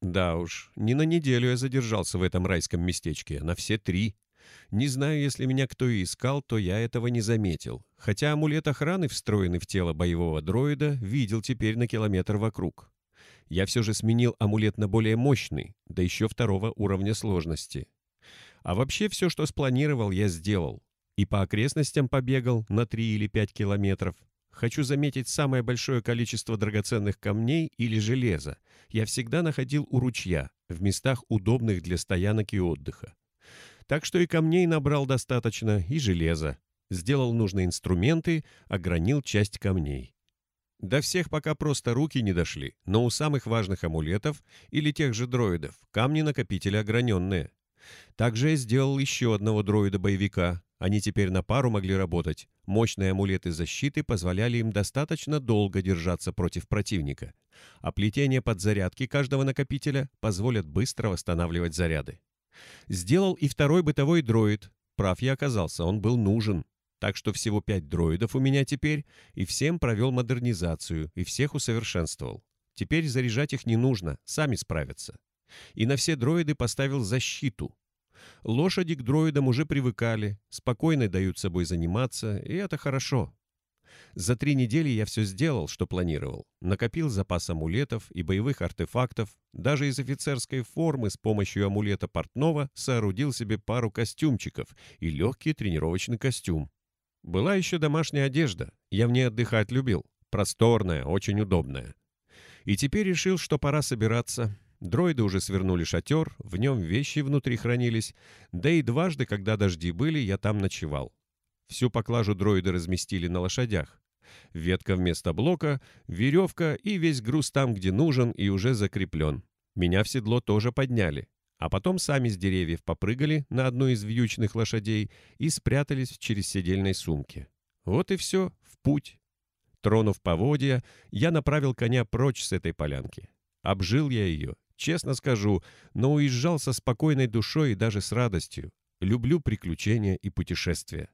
Да уж, не на неделю я задержался в этом райском местечке, на все три. Не знаю, если меня кто и искал, то я этого не заметил. Хотя амулет охраны, встроенный в тело боевого дроида, видел теперь на километр вокруг. Я все же сменил амулет на более мощный, да еще второго уровня сложности. А вообще все, что спланировал, я сделал. И по окрестностям побегал на 3 или 5 километров. Хочу заметить самое большое количество драгоценных камней или железа. Я всегда находил у ручья, в местах, удобных для стоянок и отдыха. Так что и камней набрал достаточно, и железа. Сделал нужные инструменты, огранил часть камней. До всех пока просто руки не дошли, но у самых важных амулетов или тех же дроидов камни-накопители ограненные. Также я сделал еще одного дроида-боевика. Они теперь на пару могли работать. Мощные амулеты защиты позволяли им достаточно долго держаться против противника. А плетение подзарядки каждого накопителя позволят быстро восстанавливать заряды. Сделал и второй бытовой дроид. Прав я оказался, он был нужен. Так что всего пять дроидов у меня теперь, и всем провел модернизацию, и всех усовершенствовал. Теперь заряжать их не нужно, сами справятся. И на все дроиды поставил защиту. Лошади к дроидам уже привыкали, спокойно дают собой заниматься, и это хорошо. За три недели я все сделал, что планировал. Накопил запас амулетов и боевых артефактов. Даже из офицерской формы с помощью амулета портного соорудил себе пару костюмчиков и легкий тренировочный костюм. Была еще домашняя одежда. Я в ней отдыхать любил. Просторная, очень удобная. И теперь решил, что пора собираться. Дроиды уже свернули шатер, в нем вещи внутри хранились. Да и дважды, когда дожди были, я там ночевал. Всю поклажу дроиды разместили на лошадях. Ветка вместо блока, веревка и весь груз там, где нужен и уже закреплен. Меня в седло тоже подняли. А потом сами с деревьев попрыгали на одну из вьючных лошадей и спрятались в черезседельной сумке. Вот и все, в путь. Тронув поводья, я направил коня прочь с этой полянки. Обжил я ее, честно скажу, но уезжал со спокойной душой и даже с радостью. Люблю приключения и путешествия.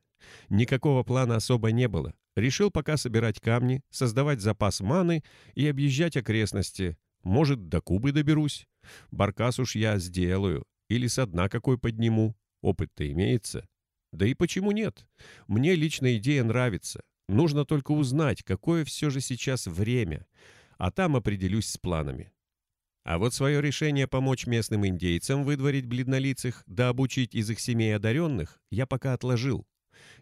Никакого плана особо не было. Решил пока собирать камни, создавать запас маны и объезжать окрестности. Может, до Кубы доберусь. Баркас уж я сделаю. Или со дна какой подниму. Опыт-то имеется. Да и почему нет? Мне лично идея нравится. Нужно только узнать, какое все же сейчас время. А там определюсь с планами. А вот свое решение помочь местным индейцам выдворить бледнолицых да обучить из их семей одаренных я пока отложил.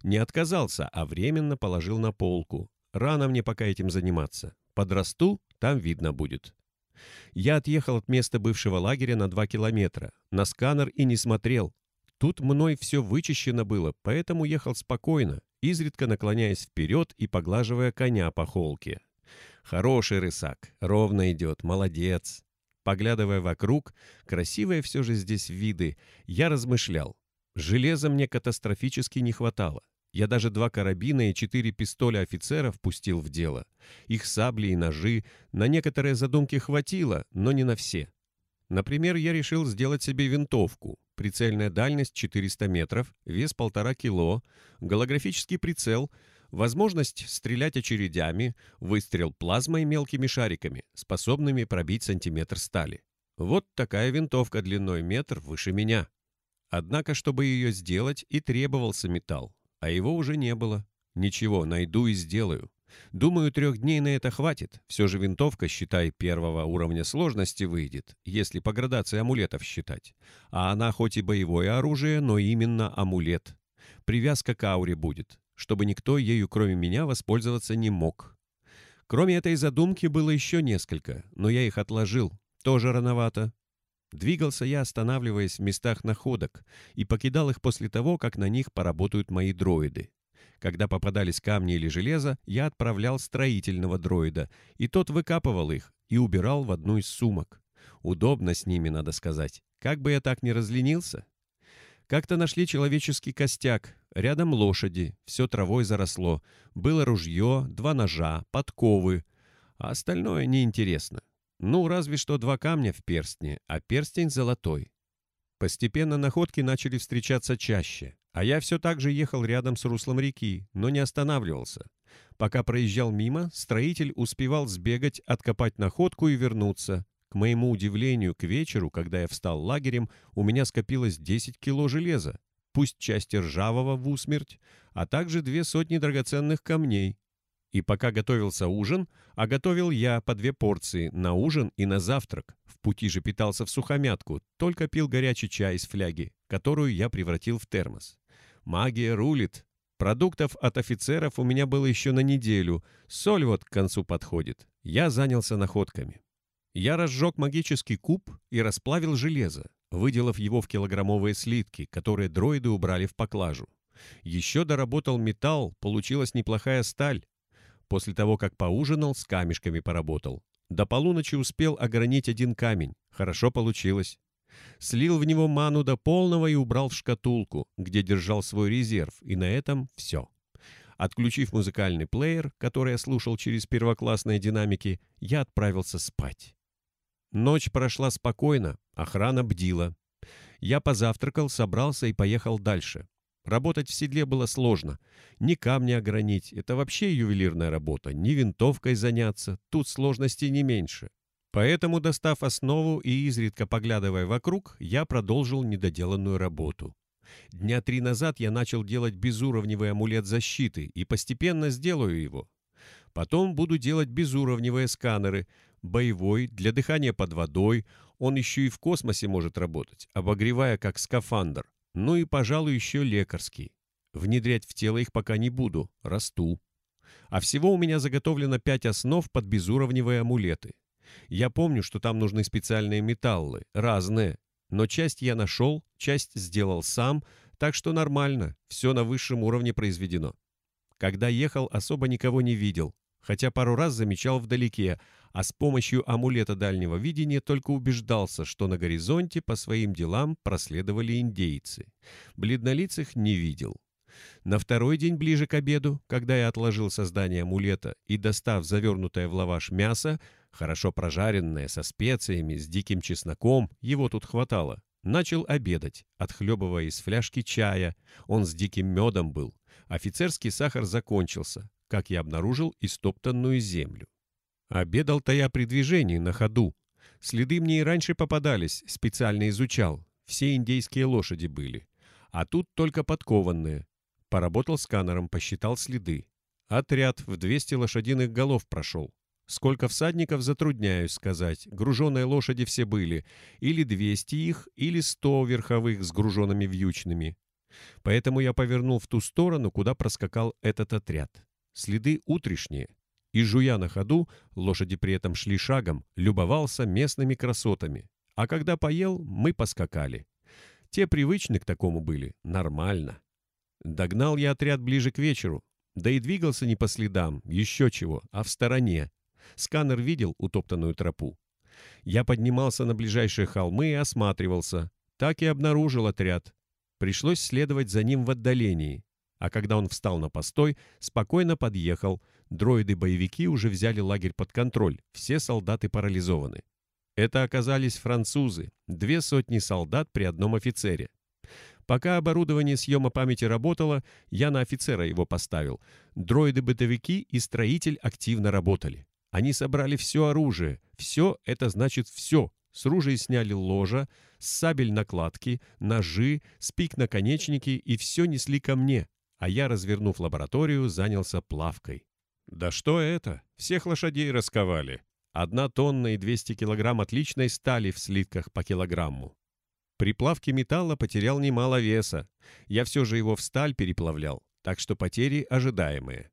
Не отказался, а временно положил на полку. Рано мне пока этим заниматься. Подрасту, там видно будет. Я отъехал от места бывшего лагеря на два километра. На сканер и не смотрел. Тут мной все вычищено было, поэтому ехал спокойно, изредка наклоняясь вперед и поглаживая коня по холке. Хороший рысак, ровно идет, молодец. Поглядывая вокруг, красивые все же здесь виды, я размышлял. Железа мне катастрофически не хватало. Я даже два карабина и четыре пистоля офицеров пустил в дело. Их сабли и ножи на некоторые задумки хватило, но не на все. Например, я решил сделать себе винтовку. Прицельная дальность 400 метров, вес полтора кило, голографический прицел, возможность стрелять очередями, выстрел плазмой мелкими шариками, способными пробить сантиметр стали. Вот такая винтовка длиной метр выше меня. Однако, чтобы ее сделать, и требовался металл, а его уже не было. Ничего, найду и сделаю. Думаю, трех дней на это хватит. Все же винтовка, считай, первого уровня сложности выйдет, если по градации амулетов считать. А она хоть и боевое оружие, но именно амулет. Привязка к ауре будет, чтобы никто ею, кроме меня, воспользоваться не мог. Кроме этой задумки было еще несколько, но я их отложил. Тоже рановато. Двигался я, останавливаясь в местах находок, и покидал их после того, как на них поработают мои дроиды. Когда попадались камни или железо, я отправлял строительного дроида, и тот выкапывал их и убирал в одну из сумок. Удобно с ними, надо сказать. Как бы я так не разленился. Как-то нашли человеческий костяк, рядом лошади, все травой заросло. Было ружье, два ножа, подковы, а остальное неинтересно. Ну, разве что два камня в перстне, а перстень золотой. Постепенно находки начали встречаться чаще, а я все так же ехал рядом с руслом реки, но не останавливался. Пока проезжал мимо, строитель успевал сбегать, откопать находку и вернуться. К моему удивлению, к вечеру, когда я встал лагерем, у меня скопилось 10 кило железа, пусть части ржавого в усмерть, а также две сотни драгоценных камней. И пока готовился ужин, а готовил я по две порции на ужин и на завтрак. В пути же питался в сухомятку, только пил горячий чай из фляги, которую я превратил в термос. Магия рулит. Продуктов от офицеров у меня было еще на неделю. Соль вот к концу подходит. Я занялся находками. Я разжег магический куб и расплавил железо, выделав его в килограммовые слитки, которые дроиды убрали в поклажу. Еще доработал металл, получилась неплохая сталь. После того, как поужинал, с камешками поработал. До полуночи успел огранить один камень. Хорошо получилось. Слил в него ману до полного и убрал в шкатулку, где держал свой резерв, и на этом все. Отключив музыкальный плеер, который я слушал через первоклассные динамики, я отправился спать. Ночь прошла спокойно, охрана бдила. Я позавтракал, собрался и поехал дальше. Работать в седле было сложно. Ни камни огранить, это вообще ювелирная работа, ни винтовкой заняться, тут сложностей не меньше. Поэтому, достав основу и изредка поглядывая вокруг, я продолжил недоделанную работу. Дня три назад я начал делать безуровневый амулет защиты и постепенно сделаю его. Потом буду делать безуровневые сканеры, боевой, для дыхания под водой, он еще и в космосе может работать, обогревая как скафандр. Ну и, пожалуй, еще лекарский. Внедрять в тело их пока не буду, расту. А всего у меня заготовлено пять основ под безуровневые амулеты. Я помню, что там нужны специальные металлы, разные. Но часть я нашел, часть сделал сам, так что нормально, все на высшем уровне произведено. Когда ехал, особо никого не видел, хотя пару раз замечал вдалеке, а с помощью амулета дальнего видения только убеждался, что на горизонте по своим делам проследовали индейцы. Бледнолицых не видел. На второй день ближе к обеду, когда я отложил создание амулета и, достав завернутое в лаваш мясо, хорошо прожаренное, со специями, с диким чесноком, его тут хватало, начал обедать, отхлебывая из фляжки чая. Он с диким медом был. Офицерский сахар закончился, как я обнаружил истоптанную землю. Обедал-то я при движении, на ходу. Следы мне и раньше попадались, специально изучал. Все индейские лошади были. А тут только подкованные. Поработал сканером, посчитал следы. Отряд в 200 лошадиных голов прошел. Сколько всадников, затрудняюсь сказать. Груженые лошади все были. Или 200 их, или 100 верховых с груженными вьючными. Поэтому я повернул в ту сторону, куда проскакал этот отряд. Следы утрешние и, жуя на ходу, лошади при этом шли шагом, любовался местными красотами. А когда поел, мы поскакали. Те привычны к такому были, нормально. Догнал я отряд ближе к вечеру, да и двигался не по следам, еще чего, а в стороне. Сканер видел утоптанную тропу. Я поднимался на ближайшие холмы и осматривался. Так и обнаружил отряд. Пришлось следовать за ним в отдалении. А когда он встал на постой, спокойно подъехал, Дроиды-боевики уже взяли лагерь под контроль, все солдаты парализованы. Это оказались французы, две сотни солдат при одном офицере. Пока оборудование съема памяти работало, я на офицера его поставил. Дроиды-бытовики и строитель активно работали. Они собрали все оружие. Все — это значит все. С ружей сняли ложа, сабель накладки, ножи, спик наконечники и все несли ко мне. А я, развернув лабораторию, занялся плавкой. Да что это? Всех лошадей расковали. Одна тонна и 200 килограмм отличной стали в слитках по килограмму. При плавке металла потерял немало веса. Я все же его в сталь переплавлял, так что потери ожидаемые.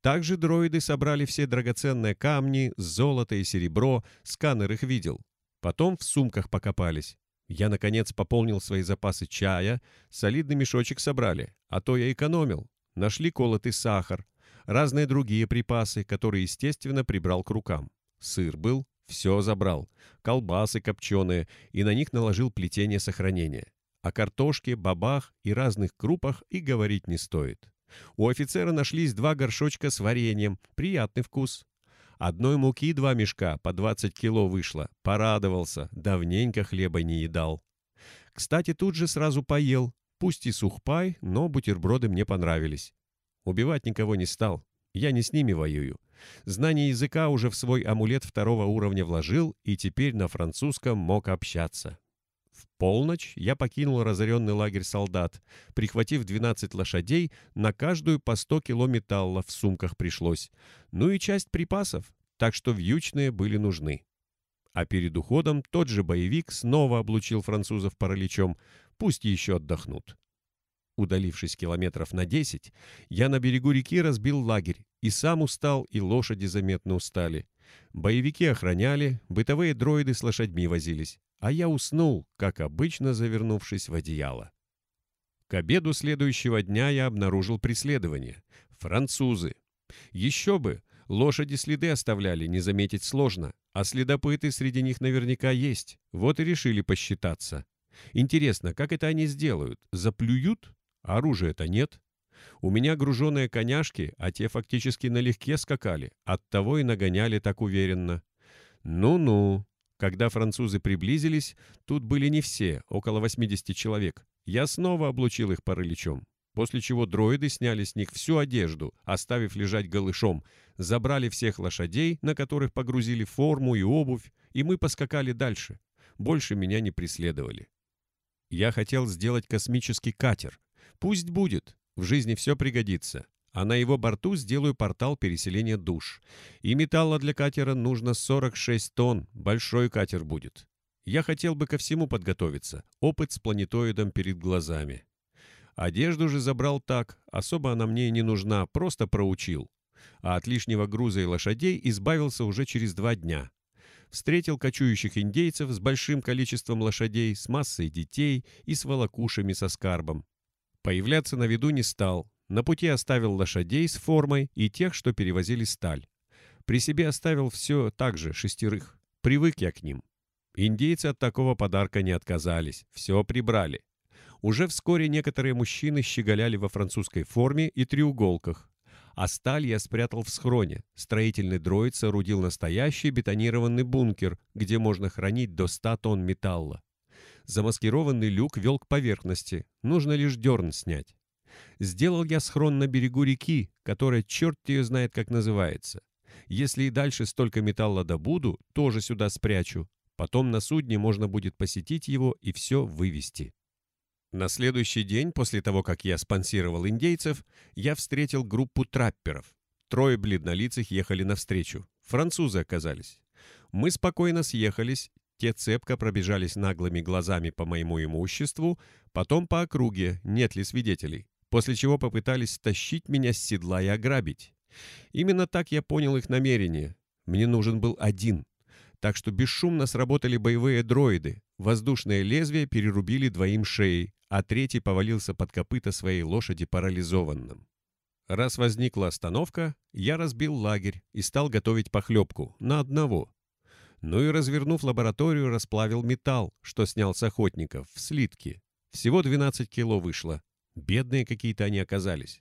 Также дроиды собрали все драгоценные камни, золото и серебро, сканер их видел. Потом в сумках покопались. Я, наконец, пополнил свои запасы чая, солидный мешочек собрали, а то я экономил. Нашли колотый сахар, разные другие припасы, которые, естественно, прибрал к рукам. Сыр был, все забрал, колбасы копченые, и на них наложил плетение сохранения. О картошке, бабах и разных крупах и говорить не стоит. У офицера нашлись два горшочка с вареньем, приятный вкус. Одной муки два мешка, по 20 кило вышло. Порадовался, давненько хлеба не едал. Кстати, тут же сразу поел. Пусть и сухпай, но бутерброды мне понравились. Убивать никого не стал. Я не с ними воюю. Знание языка уже в свой амулет второго уровня вложил и теперь на французском мог общаться. В полночь я покинул разоренный лагерь солдат, прихватив 12 лошадей, на каждую по 100 кило металла в сумках пришлось, ну и часть припасов, так что вьючные были нужны. А перед уходом тот же боевик снова облучил французов параличом, пусть еще отдохнут. Удалившись километров на 10, я на берегу реки разбил лагерь, и сам устал, и лошади заметно устали. Боевики охраняли, бытовые дроиды с лошадьми возились, а я уснул, как обычно завернувшись в одеяло. К обеду следующего дня я обнаружил преследование. Французы. Еще бы, лошади следы оставляли, не заметить сложно, а следопыты среди них наверняка есть, вот и решили посчитаться. Интересно, как это они сделают? Заплюют? Оружия-то нет. У меня груженные коняшки, а те фактически налегке скакали, оттого и нагоняли так уверенно. Ну-ну. Когда французы приблизились, тут были не все, около 80 человек. Я снова облучил их параличом, после чего дроиды сняли с них всю одежду, оставив лежать голышом, забрали всех лошадей, на которых погрузили форму и обувь, и мы поскакали дальше. Больше меня не преследовали. Я хотел сделать космический катер. Пусть будет, в жизни все пригодится. А на его борту сделаю портал переселения душ. И металла для катера нужно 46 тонн, большой катер будет. Я хотел бы ко всему подготовиться, опыт с планетоидом перед глазами. Одежду же забрал так, особо она мне не нужна, просто проучил. А от лишнего груза и лошадей избавился уже через два дня. Встретил кочующих индейцев с большим количеством лошадей, с массой детей и с волокушами со скарбом. Появляться на виду не стал. На пути оставил лошадей с формой и тех, что перевозили сталь. При себе оставил все так же, шестерых. Привык я к ним. Индейцы от такого подарка не отказались, все прибрали. Уже вскоре некоторые мужчины щеголяли во французской форме и треуголках. А сталь я спрятал в схроне. Строительный дроид соорудил настоящий бетонированный бункер, где можно хранить до 100 тонн металла. Замаскированный люк вел к поверхности, нужно лишь дерн снять. Сделал я схрон на берегу реки, которая черт ее знает как называется. Если и дальше столько металла добуду, тоже сюда спрячу. Потом на судне можно будет посетить его и все вывести. На следующий день, после того, как я спонсировал индейцев, я встретил группу трапперов. Трое бледнолицых ехали навстречу. Французы оказались. Мы спокойно съехались, те цепко пробежались наглыми глазами по моему имуществу, потом по округе, нет ли свидетелей, после чего попытались стащить меня с седла и ограбить. Именно так я понял их намерение. Мне нужен был один. Так что бесшумно сработали боевые дроиды. Воздушное лезвие перерубили двоим шеи, а третий повалился под копыта своей лошади парализованным. Раз возникла остановка, я разбил лагерь и стал готовить похлебку на одного. Ну и, развернув лабораторию, расплавил металл, что снял с охотников, в слитки. Всего 12 кило вышло. Бедные какие-то они оказались.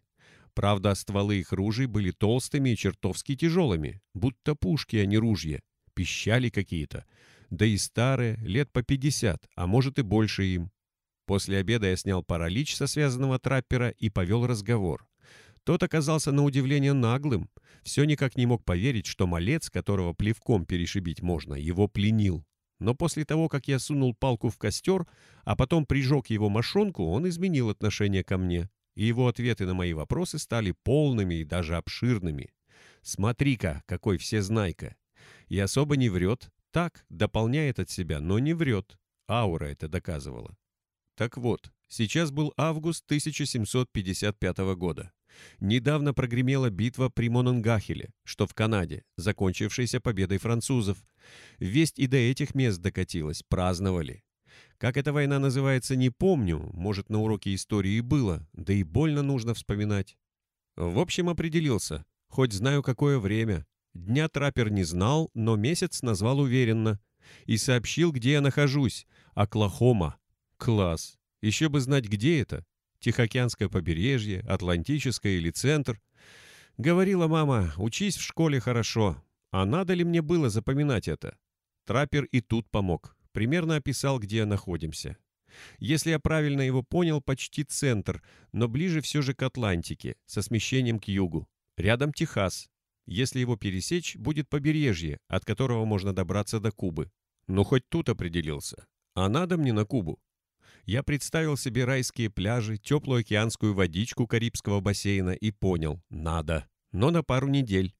Правда, стволы их ружей были толстыми и чертовски тяжелыми, будто пушки, а не ружья. Пищали какие-то. Да и старые, лет по 50, а может и больше им. После обеда я снял паралич со связанного траппера и повел разговор. Тот оказался на удивление наглым. Все никак не мог поверить, что малец, которого плевком перешибить можно, его пленил. Но после того, как я сунул палку в костер, а потом прижег его мошонку, он изменил отношение ко мне. И его ответы на мои вопросы стали полными и даже обширными. Смотри-ка, какой всезнайка. И особо не врет. Так, дополняет от себя, но не врет. Аура это доказывала. Так вот, сейчас был август 1755 года. Недавно прогремела битва при Мононгахеле, что в Канаде, закончившаяся победой французов. Весть и до этих мест докатилась, праздновали. Как эта война называется, не помню, может, на уроке истории было, да и больно нужно вспоминать. В общем, определился, хоть знаю, какое время. Дня траппер не знал, но месяц назвал уверенно. И сообщил, где я нахожусь. Оклахома. Класс. Еще бы знать, где это. Тихоокеанское побережье, Атлантическое или Центр. Говорила мама, учись в школе хорошо. А надо ли мне было запоминать это? Траппер и тут помог. Примерно описал, где находимся. Если я правильно его понял, почти центр, но ближе все же к Атлантике, со смещением к югу. Рядом Техас. Если его пересечь, будет побережье, от которого можно добраться до Кубы. Ну, хоть тут определился. А надо мне на Кубу. Я представил себе райские пляжи, теплую океанскую водичку Карибского бассейна и понял – надо. Но на пару недель.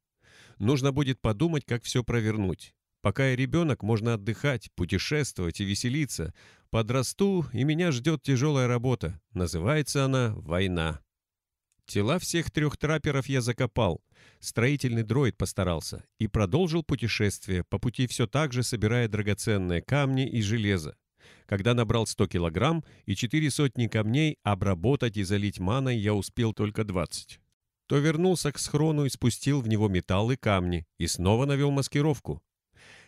Нужно будет подумать, как все провернуть. Пока я ребенок, можно отдыхать, путешествовать и веселиться. Подрасту, и меня ждет тяжелая работа. Называется она «Война». Тела всех трех трапперов я закопал. Строительный дроид постарался. И продолжил путешествие, по пути все так же собирая драгоценные камни и железо. Когда набрал 100 килограмм и четыре сотни камней, обработать и залить маной я успел только 20. То вернулся к схрону и спустил в него металл и камни, и снова навел маскировку.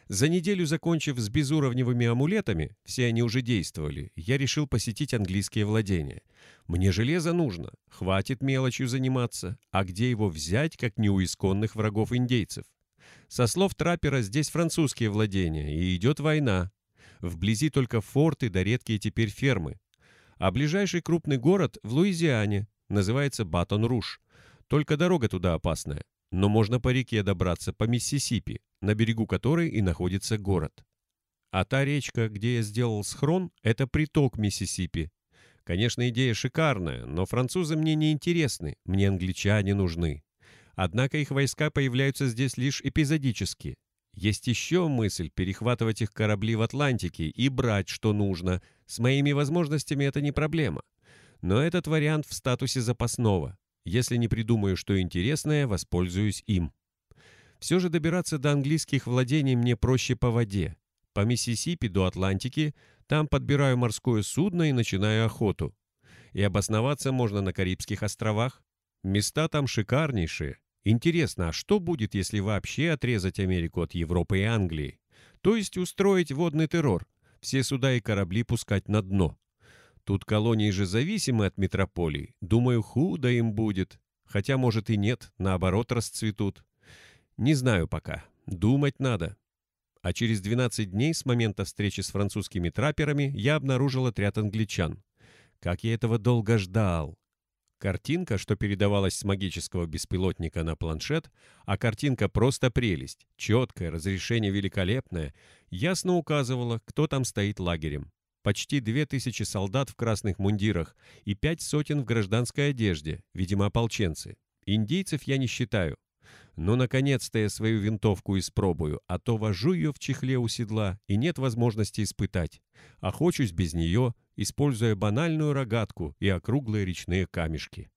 За неделю, закончив с безуровневыми амулетами, все они уже действовали, я решил посетить английские владения. Мне железо нужно, хватит мелочью заниматься, а где его взять, как не у исконных врагов индейцев? Со слов траппера здесь французские владения, и идет война. Вблизи только форты да редкие теперь фермы. А ближайший крупный город в Луизиане, называется Батон-Руш. Только дорога туда опасная, но можно по реке добраться, по Миссисипи, на берегу которой и находится город. А та речка, где я сделал схрон, это приток Миссисипи. Конечно, идея шикарная, но французы мне не интересны, мне англичане нужны. Однако их войска появляются здесь лишь эпизодически. Есть еще мысль перехватывать их корабли в Атлантике и брать, что нужно. С моими возможностями это не проблема. Но этот вариант в статусе запасного. Если не придумаю что интересное, воспользуюсь им. Все же добираться до английских владений мне проще по воде. По Миссисипи до Атлантики, там подбираю морское судно и начинаю охоту. И обосноваться можно на Карибских островах. Места там шикарнейшие. Интересно, а что будет, если вообще отрезать Америку от Европы и Англии? То есть устроить водный террор, все суда и корабли пускать на дно. Тут колонии же зависимы от метрополий. Думаю, худо им будет. Хотя, может, и нет, наоборот, расцветут. Не знаю пока. Думать надо. А через 12 дней с момента встречи с французскими трапперами я обнаружил отряд англичан. Как я этого долго ждал. Картинка, что передавалась с магического беспилотника на планшет, а картинка просто прелесть, четкое, разрешение великолепное, ясно указывала, кто там стоит лагерем. Почти две тысячи солдат в красных мундирах и пять сотен в гражданской одежде, видимо, ополченцы. Индейцев я не считаю. Но, наконец-то, я свою винтовку испробую, а то вожу ее в чехле у седла, и нет возможности испытать. Охочусь без нее, используя банальную рогатку и округлые речные камешки.